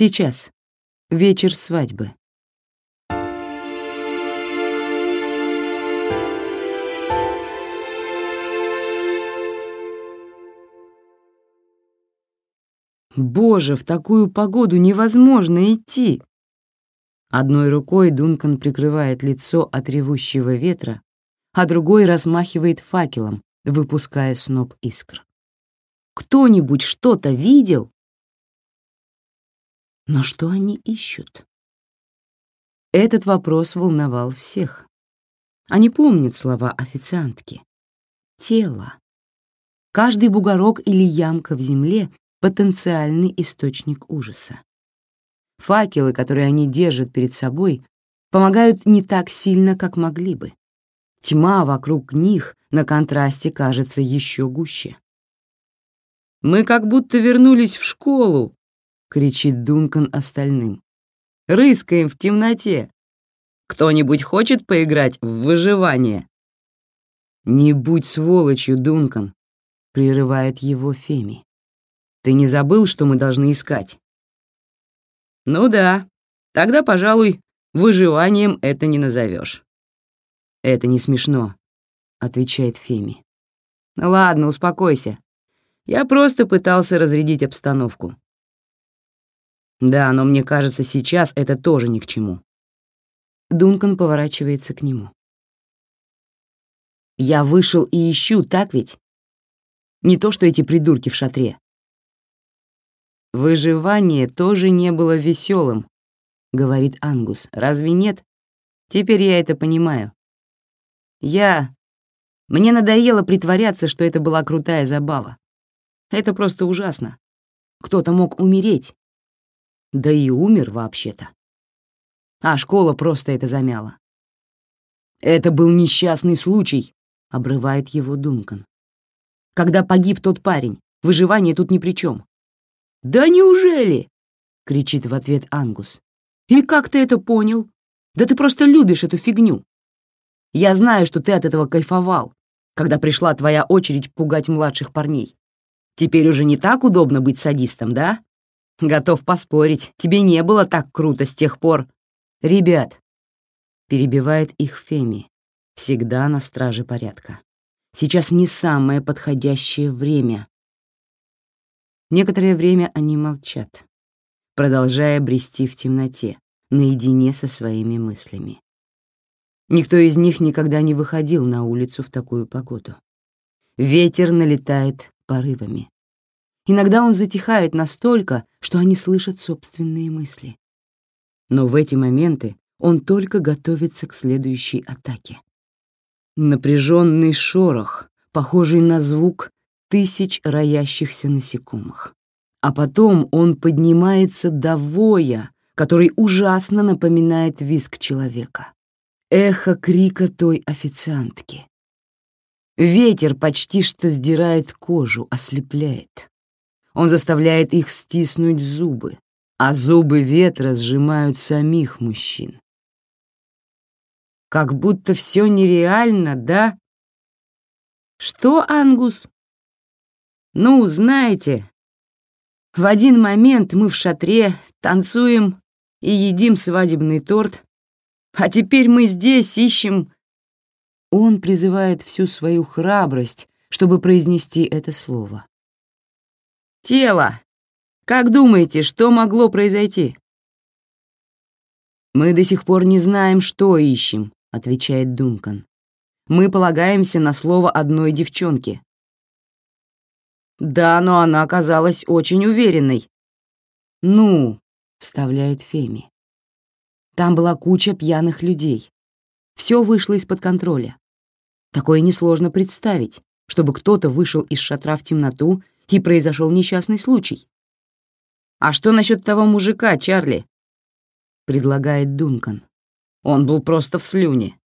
Сейчас. Вечер свадьбы. Боже, в такую погоду невозможно идти. Одной рукой Дункан прикрывает лицо от ревущего ветра, а другой размахивает факелом, выпуская сноп искр. Кто-нибудь что-то видел? Но что они ищут? Этот вопрос волновал всех. Они помнят слова официантки. Тело. Каждый бугорок или ямка в земле — потенциальный источник ужаса. Факелы, которые они держат перед собой, помогают не так сильно, как могли бы. Тьма вокруг них на контрасте кажется еще гуще. «Мы как будто вернулись в школу!» — кричит Дункан остальным. «Рыскаем в темноте! Кто-нибудь хочет поиграть в выживание?» «Не будь сволочью, Дункан!» — прерывает его Феми. «Ты не забыл, что мы должны искать?» «Ну да, тогда, пожалуй, выживанием это не назовешь. «Это не смешно», — отвечает Феми. «Ладно, успокойся. Я просто пытался разрядить обстановку». «Да, но мне кажется, сейчас это тоже ни к чему». Дункан поворачивается к нему. «Я вышел и ищу, так ведь? Не то, что эти придурки в шатре». «Выживание тоже не было веселым», — говорит Ангус. «Разве нет? Теперь я это понимаю. Я... Мне надоело притворяться, что это была крутая забава. Это просто ужасно. Кто-то мог умереть. Да и умер вообще-то. А школа просто это замяла. «Это был несчастный случай», — обрывает его Дункан. «Когда погиб тот парень, выживание тут ни при чем». «Да неужели?» — кричит в ответ Ангус. «И как ты это понял? Да ты просто любишь эту фигню. Я знаю, что ты от этого кайфовал, когда пришла твоя очередь пугать младших парней. Теперь уже не так удобно быть садистом, да? Готов поспорить, тебе не было так круто с тех пор. Ребят, перебивает их Феми, всегда на страже порядка. Сейчас не самое подходящее время. Некоторое время они молчат, продолжая брести в темноте, наедине со своими мыслями. Никто из них никогда не выходил на улицу в такую погоду. Ветер налетает порывами. Иногда он затихает настолько, что они слышат собственные мысли. Но в эти моменты он только готовится к следующей атаке. Напряженный шорох, похожий на звук тысяч роящихся насекомых. А потом он поднимается до воя, который ужасно напоминает визг человека эхо крика той официантки. Ветер почти что сдирает кожу, ослепляет. Он заставляет их стиснуть зубы, а зубы ветра сжимают самих мужчин. Как будто все нереально, да? Что, Ангус? Ну, знаете, в один момент мы в шатре танцуем и едим свадебный торт, а теперь мы здесь ищем...» Он призывает всю свою храбрость, чтобы произнести это слово. «Тело! Как думаете, что могло произойти?» «Мы до сих пор не знаем, что ищем», — отвечает Дункан. «Мы полагаемся на слово одной девчонки». «Да, но она оказалась очень уверенной». «Ну», — вставляет Феми. Там была куча пьяных людей. Все вышло из-под контроля. Такое несложно представить, чтобы кто-то вышел из шатра в темноту и произошел несчастный случай. «А что насчет того мужика, Чарли?» — предлагает Дункан. Он был просто в слюне.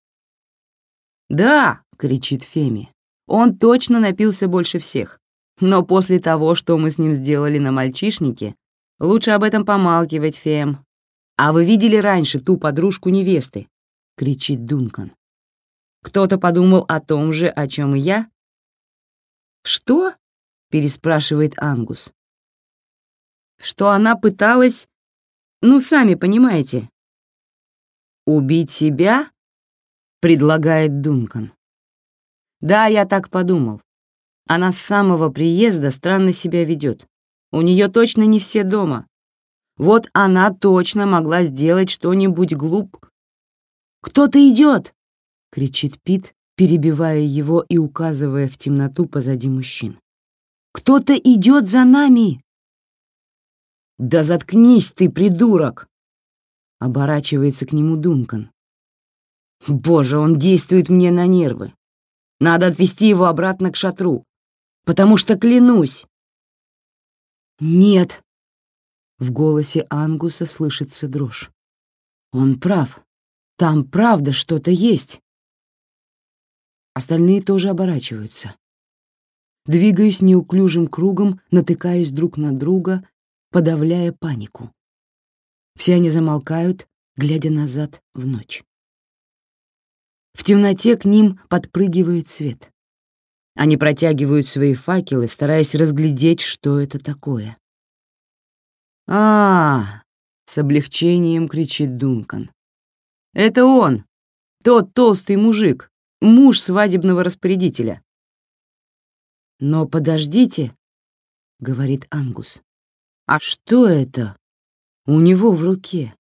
«Да!» — кричит Феми. «Он точно напился больше всех. Но после того, что мы с ним сделали на мальчишнике, лучше об этом помалкивать, Фем. «А вы видели раньше ту подружку невесты?» — кричит Дункан. «Кто-то подумал о том же, о чем и я?» «Что?» — переспрашивает Ангус. «Что она пыталась Ну, сами понимаете». «Убить себя?» — предлагает Дункан. «Да, я так подумал. Она с самого приезда странно себя ведет. У нее точно не все дома. Вот она точно могла сделать что-нибудь глуп. «Кто-то идет!» — кричит Пит, перебивая его и указывая в темноту позади мужчин. «Кто-то идет за нами!» «Да заткнись ты, придурок!» — оборачивается к нему Дункан. «Боже, он действует мне на нервы. Надо отвезти его обратно к шатру, потому что, клянусь, «Нет!» В голосе Ангуса слышится дрожь. «Он прав. Там правда что-то есть». Остальные тоже оборачиваются. Двигаясь неуклюжим кругом, натыкаясь друг на друга, подавляя панику. Все они замолкают, глядя назад в ночь. В темноте к ним подпрыгивает свет. Они протягивают свои факелы, стараясь разглядеть, что это такое. а, с облегчением кричит Дункан. «Это он, тот толстый мужик, муж свадебного распорядителя». «Но подождите», — говорит Ангус. «А что это у него в руке?»